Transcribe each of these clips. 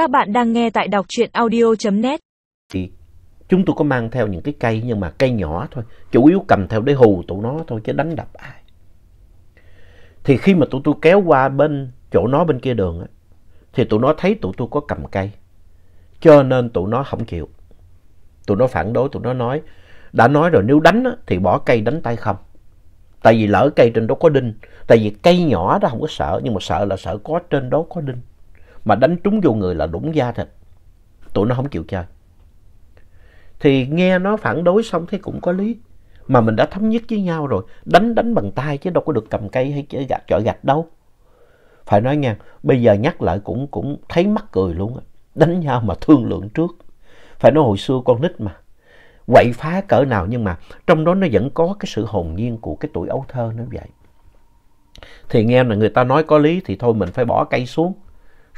Các bạn đang nghe tại đọc truyện audio.net. Thì chúng tôi có mang theo những cái cây nhưng mà cây nhỏ thôi. Chủ yếu cầm theo để hù tụi nó thôi chứ đánh đập ai. Thì khi mà tụi tôi kéo qua bên chỗ nó bên kia đường á, thì tụi nó thấy tụi tôi có cầm cây. Cho nên tụi nó không chịu. Tụi nó phản đối, tụi nó nói, đã nói rồi nếu đánh á, thì bỏ cây đánh tay không. Tại vì lỡ cây trên đó có đinh. Tại vì cây nhỏ đó không có sợ, nhưng mà sợ là sợ có trên đó có đinh. Mà đánh trúng vô người là đụng da thịt. Tụi nó không chịu chơi. Thì nghe nó phản đối xong thấy cũng có lý. Mà mình đã thống nhất với nhau rồi. Đánh đánh bằng tay chứ đâu có được cầm cây hay chơi gạch chọi gạch đâu. Phải nói nha, bây giờ nhắc lại cũng cũng thấy mắc cười luôn á. Đánh nhau mà thương lượng trước. Phải nói hồi xưa con nít mà. Quậy phá cỡ nào nhưng mà trong đó nó vẫn có cái sự hồn nhiên của cái tuổi ấu thơ nó vậy. Thì nghe là người ta nói có lý thì thôi mình phải bỏ cây xuống.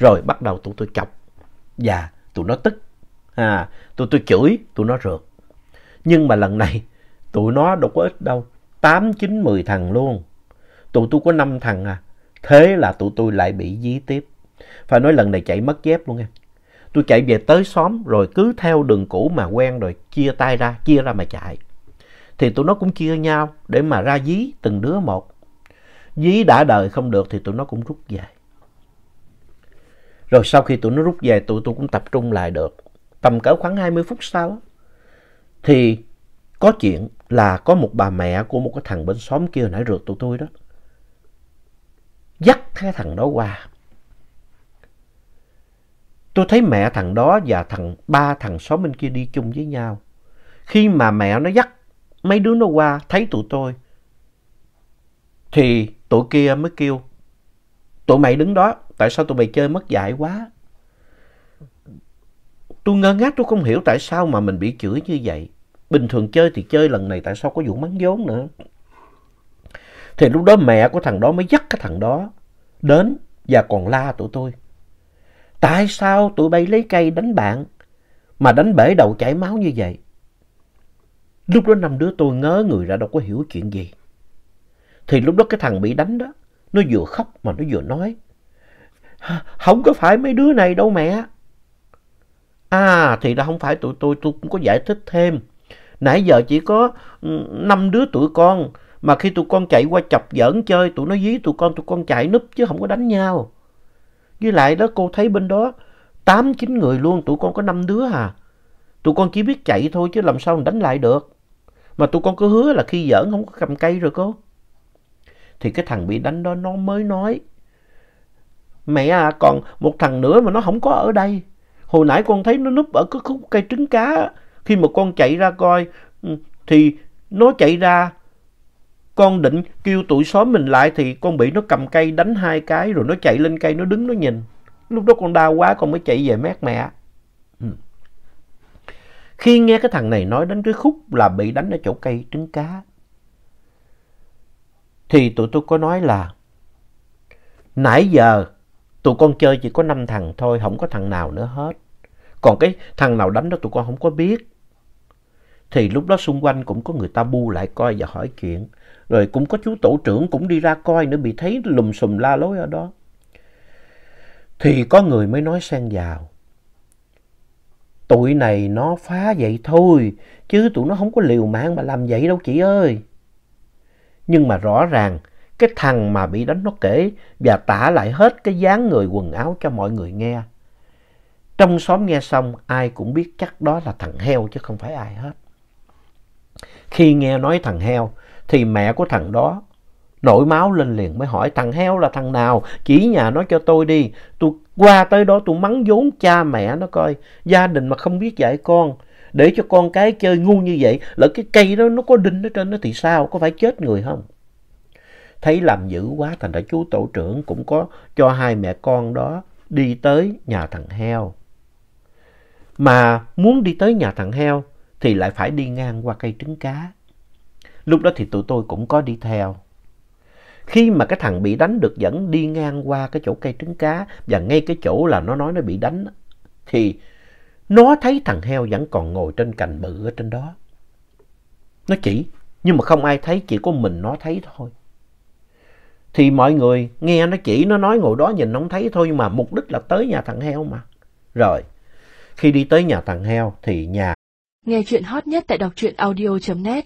Rồi bắt đầu tụi tôi chọc. Và tụi nó tức. À, tụi tôi chửi, tụi nó rượt. Nhưng mà lần này tụi nó đâu có ít đâu. 8, 9, 10 thằng luôn. Tụi tôi có 5 thằng à. Thế là tụi tôi lại bị dí tiếp. Phải nói lần này chạy mất dép luôn em. Tôi chạy về tới xóm rồi cứ theo đường cũ mà quen rồi chia tay ra, chia ra mà chạy. Thì tụi nó cũng chia nhau để mà ra dí từng đứa một. Dí đã đời không được thì tụi nó cũng rút về. Rồi sau khi tụi nó rút về, tụi tôi cũng tập trung lại được. Tầm cỡ khoảng 20 phút sau, thì có chuyện là có một bà mẹ của một cái thằng bên xóm kia nãy rượt tụi tôi đó. Dắt cái thằng đó qua. Tôi thấy mẹ thằng đó và thằng, ba thằng xóm bên kia đi chung với nhau. Khi mà mẹ nó dắt mấy đứa nó qua, thấy tụi tôi, thì tụi kia mới kêu, tụi mày đứng đó tại sao tụi mày chơi mất dạy quá. Tôi ngơ ngác tôi không hiểu tại sao mà mình bị chửi như vậy. Bình thường chơi thì chơi lần này tại sao có vụ mắng vốn nữa. Thì lúc đó mẹ của thằng đó mới dắt cái thằng đó đến và còn la tụi tôi. Tại sao tụi bay lấy cây đánh bạn mà đánh bể đầu chảy máu như vậy? Lúc đó năm đứa tôi ngớ người ra đâu có hiểu chuyện gì. Thì lúc đó cái thằng bị đánh đó, nó vừa khóc mà nó vừa nói. Không có phải mấy đứa này đâu mẹ. À thì là không phải tụi tôi, tôi cũng có giải thích thêm. Nãy giờ chỉ có ừ, năm đứa tụi con, mà khi tụi con chạy qua chọc giỡn chơi, tụi nó dí tụi con, tụi con chạy núp chứ không có đánh nhau. Với lại đó cô thấy bên đó tám chín người luôn, tụi con có năm đứa à. Tụi con chỉ biết chạy thôi chứ làm sao đánh lại được. Mà tụi con cứ hứa là khi giỡn không có cầm cây rồi cô. Thì cái thằng bị đánh đó nó mới nói. Mẹ à, còn một thằng nữa mà nó không có ở đây. Hồi nãy con thấy nó núp ở cái khúc cây trứng cá. Khi mà con chạy ra coi ừ, thì nó chạy ra. Con định kêu tụi xóm mình lại thì con bị nó cầm cây đánh hai cái rồi nó chạy lên cây nó đứng nó nhìn. Lúc đó con đau quá con mới chạy về mát mẹ. Ừ. Khi nghe cái thằng này nói đến cái khúc là bị đánh ở chỗ cây trứng cá. Thì tụi tôi có nói là nãy giờ tụi con chơi chỉ có 5 thằng thôi, không có thằng nào nữa hết. Còn cái thằng nào đánh đó tụi con không có biết. Thì lúc đó xung quanh cũng có người ta bu lại coi và hỏi chuyện. Rồi cũng có chú tổ trưởng cũng đi ra coi nữa bị thấy lùm xùm la lối ở đó. Thì có người mới nói xen vào. Tụi này nó phá vậy thôi, chứ tụi nó không có liều mạng mà làm vậy đâu chị ơi. Nhưng mà rõ ràng, cái thằng mà bị đánh nó kể và tả lại hết cái dáng người quần áo cho mọi người nghe. Trong xóm nghe xong, ai cũng biết chắc đó là thằng heo chứ không phải ai hết. Khi nghe nói thằng heo, thì mẹ của thằng đó nổi máu lên liền mới hỏi thằng heo là thằng nào, chỉ nhà nó cho tôi đi. Tôi qua tới đó tôi mắng vốn cha mẹ nó coi, gia đình mà không biết dạy con. Để cho con cái chơi ngu như vậy, lỡ cái cây đó nó có đinh ở trên đó thì sao, có phải chết người không? Thấy làm dữ quá thành ra chú tổ trưởng cũng có cho hai mẹ con đó đi tới nhà thằng heo. Mà muốn đi tới nhà thằng heo thì lại phải đi ngang qua cây trứng cá. Lúc đó thì tụi tôi cũng có đi theo. Khi mà cái thằng bị đánh được dẫn đi ngang qua cái chỗ cây trứng cá và ngay cái chỗ là nó nói nó bị đánh thì nó thấy thằng heo vẫn còn ngồi trên cành bự ở trên đó. Nó chỉ, nhưng mà không ai thấy, chỉ có mình nó thấy thôi. Thì mọi người nghe nó chỉ nó nói ngồi đó nhìn không thấy thôi nhưng mà mục đích là tới nhà thằng heo mà. Rồi, khi đi tới nhà thằng heo thì nhà. Nghe chuyện hot nhất tại đọc truyện audio.net